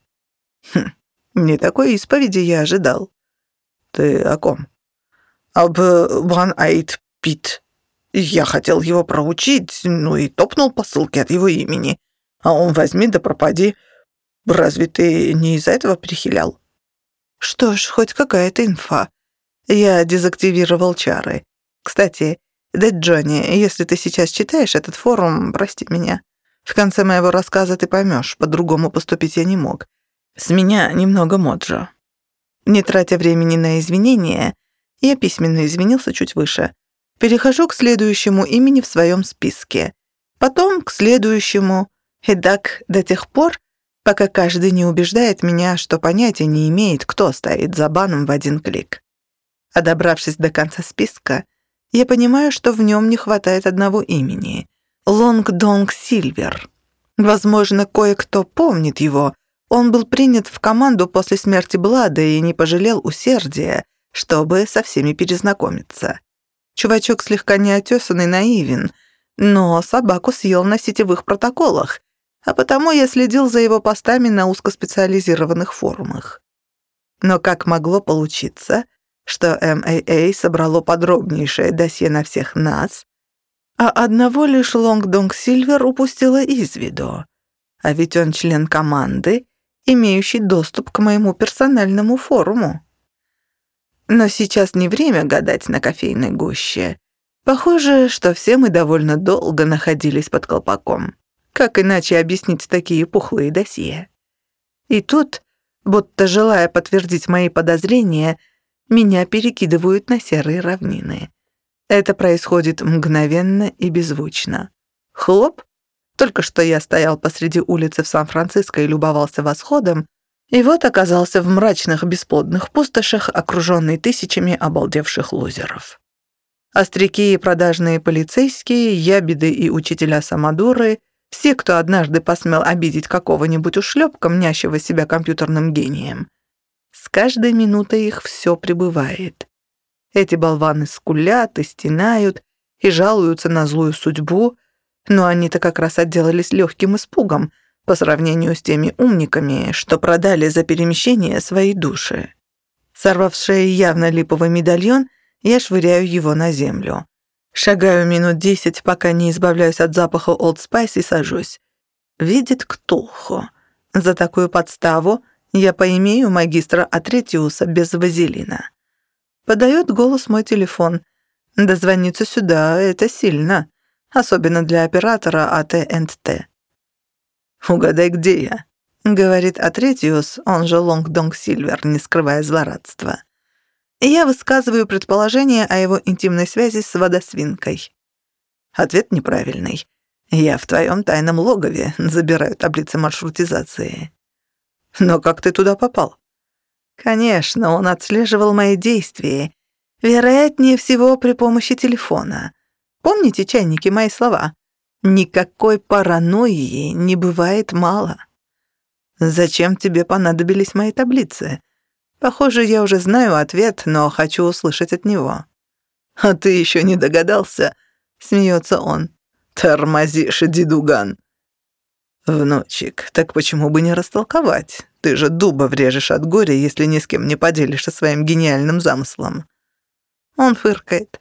«Хм, не такой исповеди я ожидал». «Ты о ком?» «Об Ван Айт Пит. Я хотел его проучить, ну и топнул по ссылке от его имени. А он возьми да пропади. Разве ты не из-за этого перехилял?» «Что ж, хоть какая-то инфа. Я дезактивировал чары. Кстати, Дэд Джонни, если ты сейчас читаешь этот форум, прости меня. В конце моего рассказа ты поймешь, по-другому поступить я не мог. С меня немного моджо. Не тратя времени на извинения, я письменно извинился чуть выше. Перехожу к следующему имени в своем списке. Потом к следующему. И так до тех пор, пока каждый не убеждает меня, что понятия не имеет, кто стоит за баном в один клик. А добравшись до конца списка, я понимаю, что в нем не хватает одного имени — Лонг Донг Сильвер. Возможно, кое-кто помнит его. Он был принят в команду после смерти Блада и не пожалел усердия, чтобы со всеми перезнакомиться. Чувачок слегка неотесанный, наивен, но собаку съел на сетевых протоколах, а потому я следил за его постами на узкоспециализированных форумах. Но как могло получиться, что МАА собрало подробнейшее досье на всех нас, а одного лишь Лонгдонг Сильвер упустила из виду. А ведь он член команды, имеющий доступ к моему персональному форуму. Но сейчас не время гадать на кофейной гуще. Похоже, что все мы довольно долго находились под колпаком. Как иначе объяснить такие пухлые досье? И тут, будто желая подтвердить мои подозрения, меня перекидывают на серые равнины. Это происходит мгновенно и беззвучно. Хлоп! Только что я стоял посреди улицы в Сан-Франциско и любовался восходом, и вот оказался в мрачных бесплодных пустошах, окруженный тысячами обалдевших лузеров. Остряки и продажные полицейские, ябеды и учителя-самодуры, все, кто однажды посмел обидеть какого-нибудь ушлепка, мнящего себя компьютерным гением. С каждой минутой их все прибывает. Эти болваны скулят и стенают, и жалуются на злую судьбу, но они-то как раз отделались легким испугом — по сравнению с теми умниками, что продали за перемещение свои души. Сорвав явно липовый медальон, я швыряю его на землю. Шагаю минут десять, пока не избавляюсь от запаха Old Spice и сажусь. Видит Ктулху. За такую подставу я поимею магистра Атретиуса без вазелина. Подает голос мой телефон. Дозвониться сюда — это сильно, особенно для оператора АТ&Т. «Угадай, где я?» — говорит Атретиус, он же Лонг Донг Сильвер, не скрывая злорадства. Я высказываю предположение о его интимной связи с водосвинкой. Ответ неправильный. Я в твоем тайном логове забираю таблицы маршрутизации. Но как ты туда попал? Конечно, он отслеживал мои действия. Вероятнее всего, при помощи телефона. Помните, чайники, мои слова? Никакой паранойи не бывает мало. Зачем тебе понадобились мои таблицы? Похоже, я уже знаю ответ, но хочу услышать от него. А ты еще не догадался? Смеется он. Тормозишь, дедуган. Внучек, так почему бы не растолковать? Ты же дуба врежешь от горя, если ни с кем не поделишься своим гениальным замыслом. Он фыркает.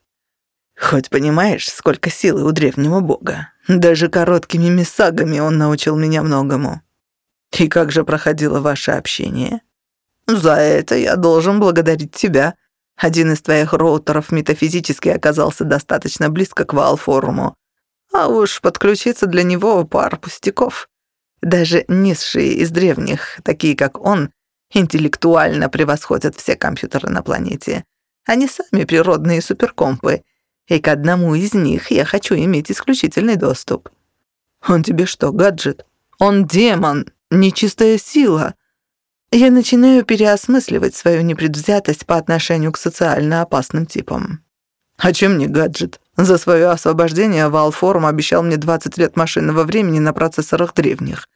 Хоть понимаешь, сколько силы у древнего бога. Даже короткими мисагами он научил меня многому. И как же проходило ваше общение? За это я должен благодарить тебя. Один из твоих роутеров метафизически оказался достаточно близко к Валфоруму. А уж подключиться для него пар пустяков. Даже низшие из древних, такие как он, интеллектуально превосходят все компьютеры на планете. Они сами природные суперкомпы, и к одному из них я хочу иметь исключительный доступ. Он тебе что, гаджет? Он демон, нечистая сила. Я начинаю переосмысливать свою непредвзятость по отношению к социально опасным типам. А чем не гаджет? За свое освобождение Валфорум обещал мне 20 лет машинного времени на процессорах древних.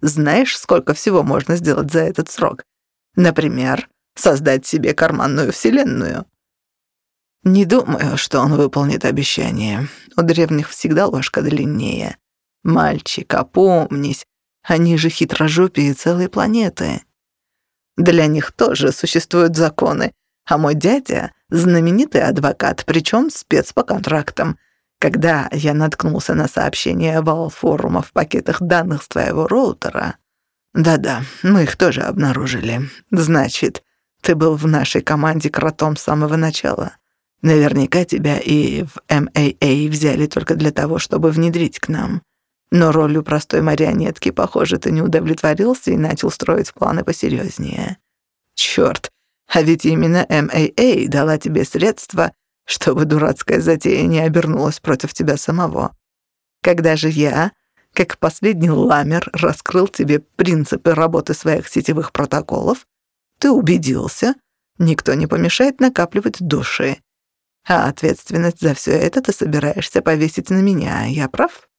Знаешь, сколько всего можно сделать за этот срок? Например, создать себе карманную вселенную. Не думаю, что он выполнит обещание. У древних всегда ложка длиннее. Мальчик, опомнись, они же хитрожопие целой планеты. Для них тоже существуют законы, а мой дядя — знаменитый адвокат, причем спец по контрактам. Когда я наткнулся на сообщение Валфорума в пакетах данных с твоего роутера... Да-да, мы их тоже обнаружили. Значит, ты был в нашей команде кротом с самого начала. Наверняка тебя и в МАА взяли только для того, чтобы внедрить к нам. Но ролью простой марионетки, похоже, ты не удовлетворился и начал строить планы посерьезнее. Чёрт, а ведь именно МАА дала тебе средства, чтобы дурацкая затея не обернулась против тебя самого. Когда же я, как последний ламер, раскрыл тебе принципы работы своих сетевых протоколов, ты убедился, никто не помешает накапливать души. А ответственность за все это ты собираешься повесить на меня, я прав?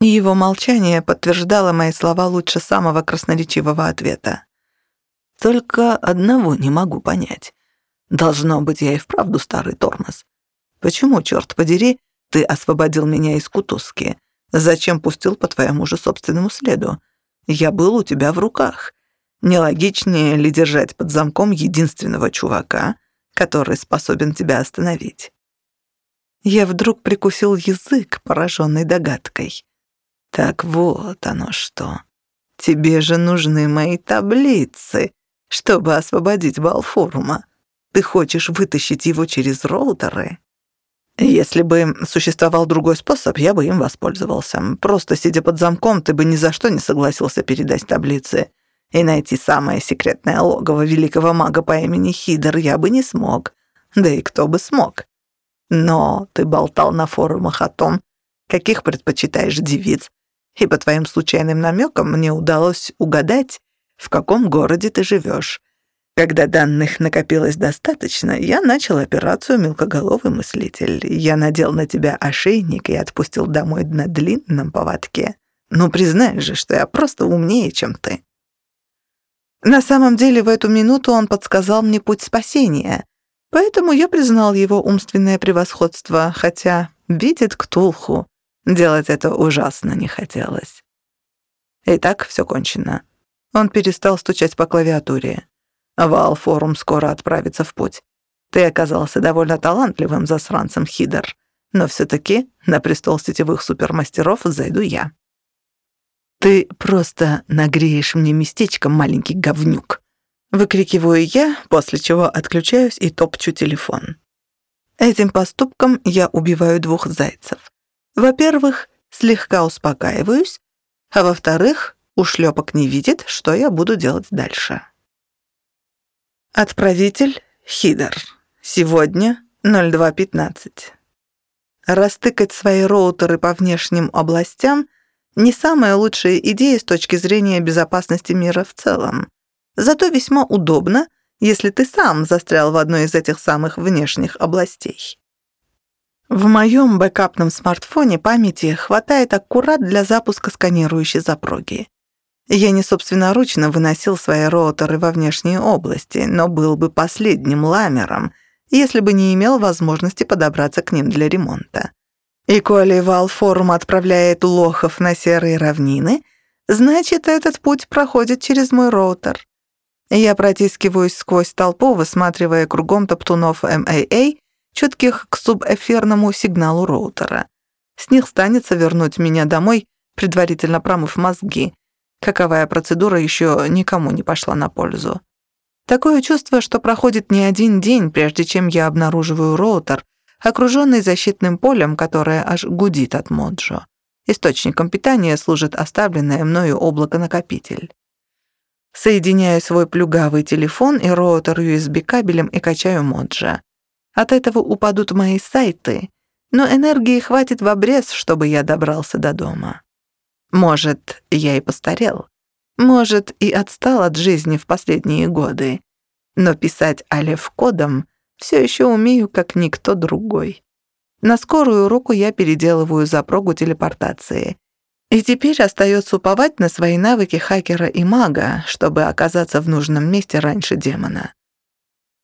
Его молчание подтверждало мои слова лучше самого красноречивого ответа. Только одного не могу понять. Должно быть, я и вправду старый тормоз. Почему, черт подери, ты освободил меня из кутузки? Зачем пустил по твоему же собственному следу? Я был у тебя в руках. Нелогичнее ли держать под замком единственного чувака, который способен тебя остановить? Я вдруг прикусил язык, пораженный догадкой. Так вот оно что. Тебе же нужны мои таблицы, чтобы освободить Балфорума. Ты хочешь вытащить его через роутеры? Если бы существовал другой способ, я бы им воспользовался. Просто сидя под замком, ты бы ни за что не согласился передать таблицы. И найти самое секретное логово великого мага по имени Хидер я бы не смог. Да и кто бы смог. Но ты болтал на форумах о том, каких предпочитаешь девиц, и по твоим случайным намекам мне удалось угадать, в каком городе ты живешь. Когда данных накопилось достаточно, я начал операцию «Мелкоголовый мыслитель». Я надел на тебя ошейник и отпустил домой на длинном поводке. Ну, признай же, что я просто умнее, чем ты. На самом деле, в эту минуту он подсказал мне путь спасения, поэтому я признал его умственное превосходство, хотя видит Ктулху. Делать это ужасно не хотелось. Итак, все кончено. Он перестал стучать по клавиатуре. Вал-форум скоро отправится в путь. Ты оказался довольно талантливым засранцем, Хидер. Но все-таки на престол сетевых супермастеров зайду я. «Ты просто нагреешь мне местечко, маленький говнюк!» Выкрикиваю я, после чего отключаюсь и топчу телефон. Этим поступком я убиваю двух зайцев. Во-первых, слегка успокаиваюсь, а во-вторых, ушлепок не видит, что я буду делать дальше. Отправитель Хидер. Сегодня 02.15. Растыкать свои роутеры по внешним областям не самая лучшая идея с точки зрения безопасности мира в целом. Зато весьма удобно, если ты сам застрял в одной из этих самых внешних областей. В моем бэкапном смартфоне памяти хватает аккурат для запуска сканирующей запроги. Я не собственноручно выносил свои роутеры во внешние области, но был бы последним ламером, если бы не имел возможности подобраться к ним для ремонта. И коли Валфорум отправляет лохов на серые равнины, значит, этот путь проходит через мой роутер. Я протискиваюсь сквозь толпу, высматривая кругом топтунов МАА, чутких к субэфирному сигналу роутера. С них станется вернуть меня домой, предварительно промыв мозги. Каковая процедура еще никому не пошла на пользу. Такое чувство, что проходит не один день, прежде чем я обнаруживаю роутер, окруженный защитным полем, которое аж гудит от Моджо. Источником питания служит оставленное мною облако-накопитель. Соединяю свой плюгавый телефон и роутер USB кабелем и качаю моджа. От этого упадут мои сайты, но энергии хватит в обрез, чтобы я добрался до дома. Может, я и постарел. Может, и отстал от жизни в последние годы. Но писать алеф кодом все еще умею, как никто другой. На скорую руку я переделываю запрогу телепортации. И теперь остается уповать на свои навыки хакера и мага, чтобы оказаться в нужном месте раньше демона.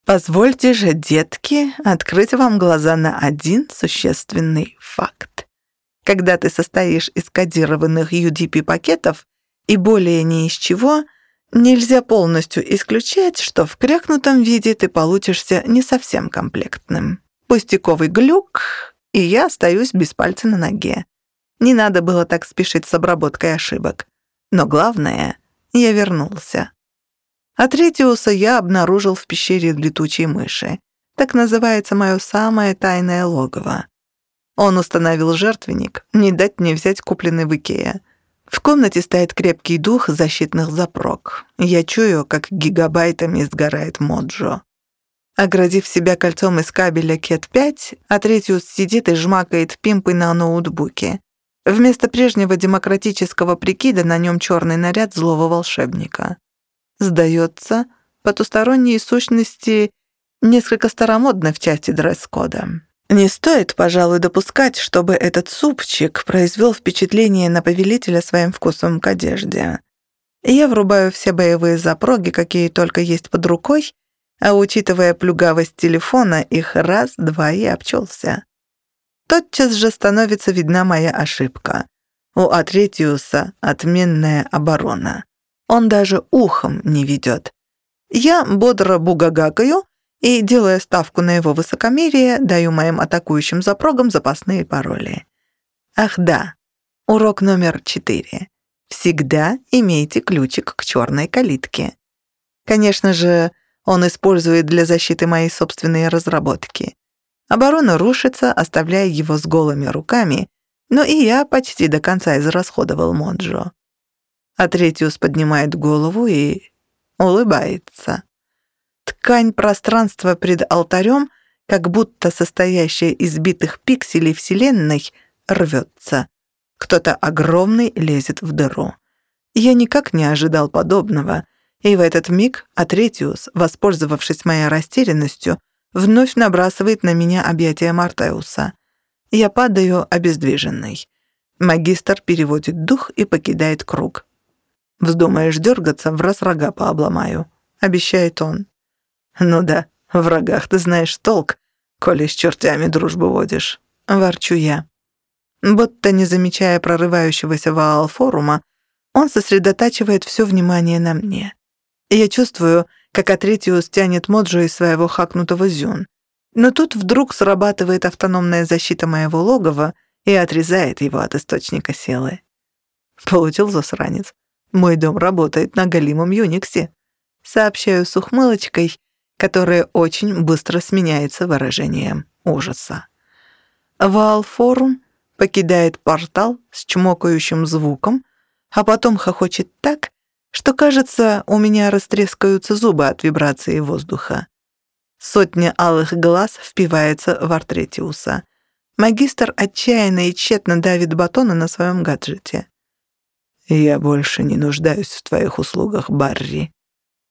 Позвольте же, детки, открыть вам глаза на один существенный факт. Когда ты состоишь из кодированных UDP-пакетов и более ни из чего, нельзя полностью исключать, что в крякнутом виде ты получишься не совсем комплектным. Пустяковый глюк, и я остаюсь без пальца на ноге. Не надо было так спешить с обработкой ошибок. Но главное, я вернулся. А Третиуса я обнаружил в пещере летучей мыши. Так называется мое самое тайное логово. Он установил жертвенник, не дать мне взять купленный в Икеа. В комнате стоит крепкий дух защитных запрок. Я чую, как гигабайтами сгорает Моджо. Оградив себя кольцом из кабеля Кет-5, Атретиус сидит и жмакает пимпой на ноутбуке. Вместо прежнего демократического прикида на нем черный наряд злого волшебника. Сдается, потусторонние сущности несколько старомодны в части дресс-кода. Не стоит, пожалуй, допускать, чтобы этот супчик произвел впечатление на повелителя своим вкусом к одежде. Я врубаю все боевые запроги, какие только есть под рукой, а учитывая плюгавость телефона, их раз, два и обчелся. Тотчас же становится видна моя ошибка. У Атретиуса отменная оборона. Он даже ухом не ведет. Я бодро бугагакаю и, делая ставку на его высокомерие, даю моим атакующим запрогам запасные пароли. Ах да, урок номер четыре. Всегда имейте ключик к черной калитке. Конечно же, он использует для защиты мои собственные разработки. Оборона рушится, оставляя его с голыми руками, но и я почти до конца израсходовал Моджо. Атретиус поднимает голову и улыбается. Ткань пространства пред алтарем, как будто состоящая из битых пикселей Вселенной, рвется. Кто-то огромный лезет в дыру. Я никак не ожидал подобного, и в этот миг Атретиус, воспользовавшись моей растерянностью, вновь набрасывает на меня объятия Мартеуса. Я падаю обездвиженный. Магистр переводит дух и покидает круг. Вздумаешь дергаться, в раз рога пообломаю», — обещает он. «Ну да, в врагах ты знаешь толк, коли с чертями дружбу водишь», — ворчу я. Будто не замечая прорывающегося Ваал-форума, он сосредотачивает все внимание на мне. Я чувствую, как Атретиус тянет Моджо из своего хакнутого зюн. Но тут вдруг срабатывает автономная защита моего логова и отрезает его от источника силы. Получил засранец. Мой дом работает на галимом Юниксе. Сообщаю с ухмылочкой, которая очень быстро сменяется выражением ужаса. Ваалфорум покидает портал с чмокающим звуком, а потом хохочет так, что, кажется, у меня растрескаются зубы от вибрации воздуха. Сотня алых глаз впивается в Артретиуса. Магистр отчаянно и тщетно давит батона на своем гаджете. «Я больше не нуждаюсь в твоих услугах, Барри»,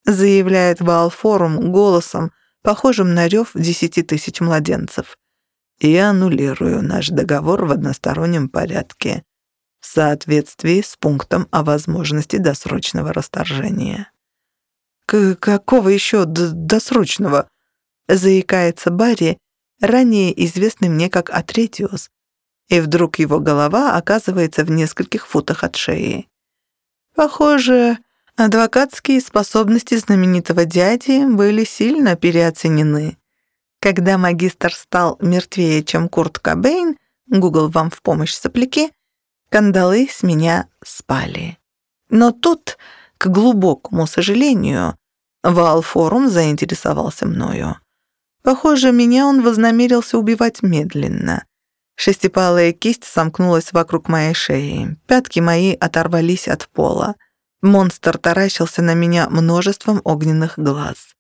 заявляет Ваалфорум голосом, похожим на рев десяти тысяч младенцев. «Я аннулирую наш договор в одностороннем порядке, в соответствии с пунктом о возможности досрочного расторжения». «К какого еще досрочного?» заикается Барри, ранее известный мне как Атретиус, и вдруг его голова оказывается в нескольких футах от шеи. Похоже, адвокатские способности знаменитого дяди были сильно переоценены. Когда магистр стал мертвее, чем Курт Кобейн, Гугл вам в помощь сопляки, кандалы с меня спали. Но тут, к глубокому сожалению, Ваалфорум заинтересовался мною. Похоже, меня он вознамерился убивать медленно. Шестипалая кисть сомкнулась вокруг моей шеи. Пятки мои оторвались от пола. Монстр таращился на меня множеством огненных глаз.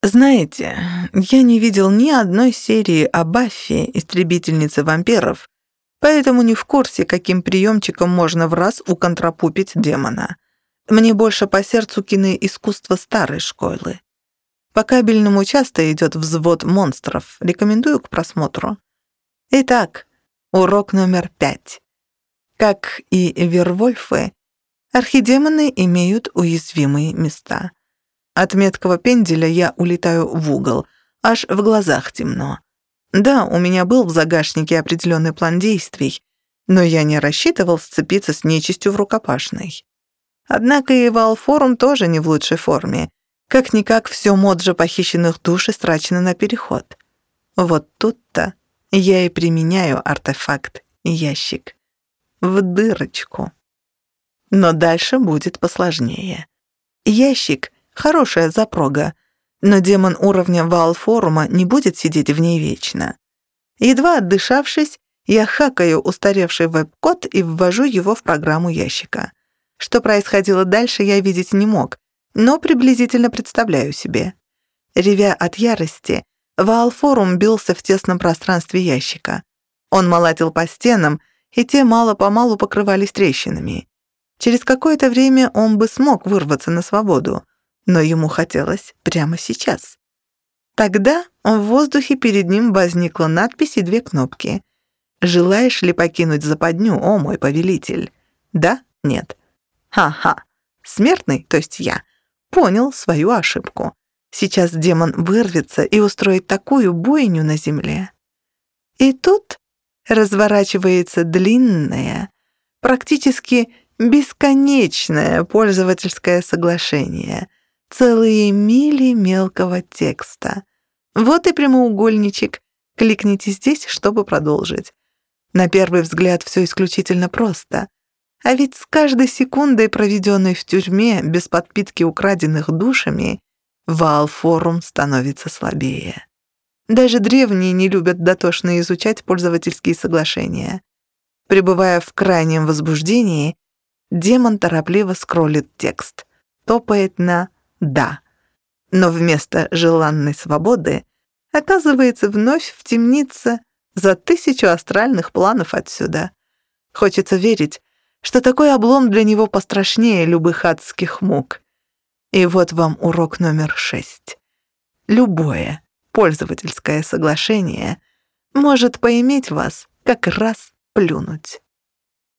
Знаете, я не видел ни одной серии о Баффи, истребительнице вампиров, поэтому не в курсе, каким приемчиком можно в раз уконтрапупить демона. Мне больше по сердцу киноискусство старой школы. По кабельному часто идет взвод монстров. Рекомендую к просмотру. Итак, урок номер пять. Как и вервольфы, архидемоны имеют уязвимые места. От меткого пенделя я улетаю в угол, аж в глазах темно. Да, у меня был в загашнике определенный план действий, но я не рассчитывал сцепиться с нечистью в рукопашной. Однако и Валфорум тоже не в лучшей форме. Как-никак все моджа похищенных душ истрачено на переход. Вот тут-то я и применяю артефакт ящик. В дырочку. Но дальше будет посложнее. Ящик — хорошая запрога, но демон уровня Валфорума не будет сидеть в ней вечно. Едва отдышавшись, я хакаю устаревший веб-код и ввожу его в программу ящика. Что происходило дальше, я видеть не мог, но приблизительно представляю себе. Ревя от ярости, Ваалфорум бился в тесном пространстве ящика. Он молотил по стенам, и те мало-помалу покрывались трещинами. Через какое-то время он бы смог вырваться на свободу, но ему хотелось прямо сейчас. Тогда в воздухе перед ним возникла надпись и две кнопки. «Желаешь ли покинуть западню, о мой повелитель?» «Да? Нет?» «Ха-ха! Смертный, то есть я, понял свою ошибку. Сейчас демон вырвется и устроит такую бойню на земле. И тут разворачивается длинное, практически бесконечное пользовательское соглашение, целые мили мелкого текста. Вот и прямоугольничек. Кликните здесь, чтобы продолжить. На первый взгляд все исключительно просто. А ведь с каждой секундой, проведенной в тюрьме без подпитки украденных душами, Ваалфорум становится слабее. Даже древние не любят дотошно изучать пользовательские соглашения. Пребывая в крайнем возбуждении, демон торопливо скроллит текст, топает на «да». Но вместо желанной свободы оказывается вновь в темнице за тысячу астральных планов отсюда. Хочется верить, что такой облом для него пострашнее любых адских мук. И вот вам урок номер шесть. Любое пользовательское соглашение может поиметь вас как раз плюнуть.